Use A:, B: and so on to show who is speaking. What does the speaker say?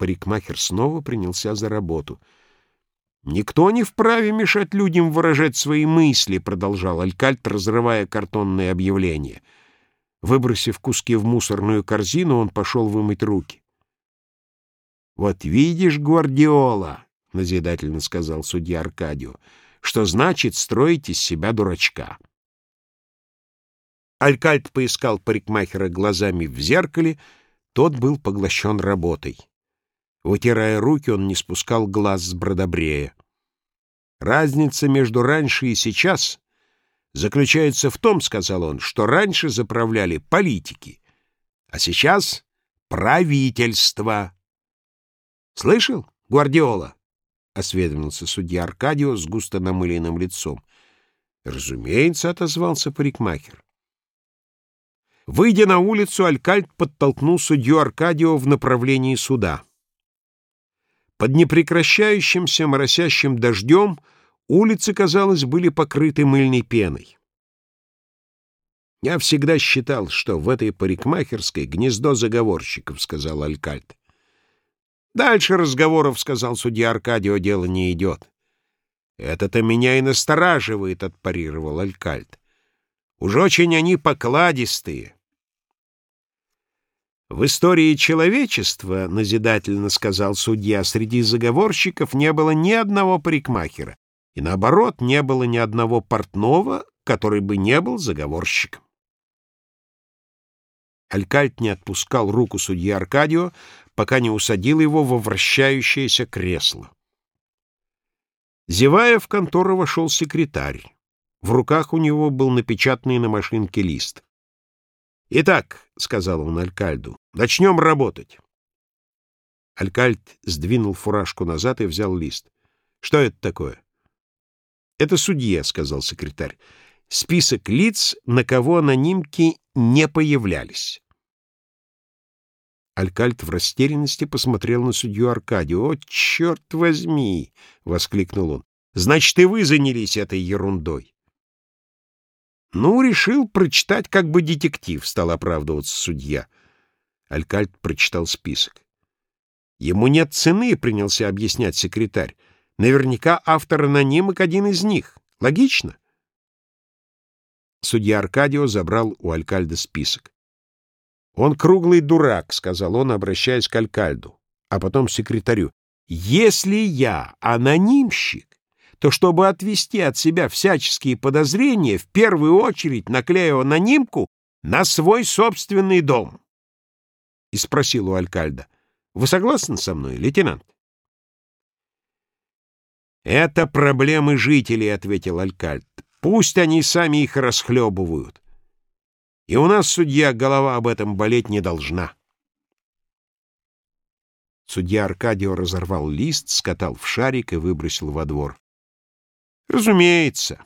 A: Парикмахер снова принялся за работу. «Никто не вправе мешать людям выражать свои мысли», — продолжал Алькальт, разрывая картонные объявления. Выбросив куски в мусорную корзину, он пошел вымыть руки. «Вот видишь, Гвардиола», — назидательно сказал судья Аркадио, — «что значит строить из себя дурачка». Алькальт поискал парикмахера глазами в зеркале, тот был поглощен работой. Вытирая руки, он не спускал глаз с бродобрея. «Разница между раньше и сейчас заключается в том, — сказал он, — что раньше заправляли политики, а сейчас — правительство». «Слышал, Гвардиола?» — осведомился судья Аркадио с густо намыленным лицом. «Разумеется», — отозвался парикмахер. Выйдя на улицу, Алькальт подтолкнул судью Аркадио в направлении суда. Под непрекращающимся моросящим дождем улицы, казалось, были покрыты мыльной пеной. «Я всегда считал, что в этой парикмахерской гнездо заговорщиков», — сказал Алькальт. «Дальше разговоров, — сказал судья Аркадио, — дело не идет». «Это-то меня и настораживает», — отпарировал Алькальт. «Уж очень они покладистые». В истории человечества, назидательно сказал судья, среди заговорщиков не было ни одного парикмахера, и наоборот, не было ни одного портного, который бы не был заговорщиком. Алькальт не отпускал руку судьи Аркадио, пока не усадил его во вращающееся кресло. Зевая, в контору вошел секретарь. В руках у него был напечатанный на машинке лист. «Итак», — сказал он Алькальду, — «начнем работать». Алькальд сдвинул фуражку назад и взял лист. «Что это такое?» «Это судья», — сказал секретарь. «Список лиц, на кого анонимки не появлялись». Алькальд в растерянности посмотрел на судью Аркадию. «О, черт возьми!» — воскликнул он. «Значит, и вы занялись этой ерундой». «Ну, решил прочитать как бы детектив», — стал оправдываться судья. Алькальт прочитал список. «Ему нет цены», — принялся объяснять секретарь. «Наверняка автор анонимок один из них. Логично?» Судья Аркадио забрал у Алькальда список. «Он круглый дурак», — сказал он, обращаясь к Алькальду, а потом секретарю. «Если я анонимщик, то чтобы отвести от себя всяческие подозрения, в первую очередь наклею анонимку на свой собственный дом. И спросил у Алькальда, «Вы согласны со мной, лейтенант?» «Это проблемы жителей», — ответил Алькальд. «Пусть они сами их расхлебывают. И у нас, судья, голова об этом болеть не должна». Судья Аркадио разорвал лист, скатал в шарик и выбросил во двор. Разумеется.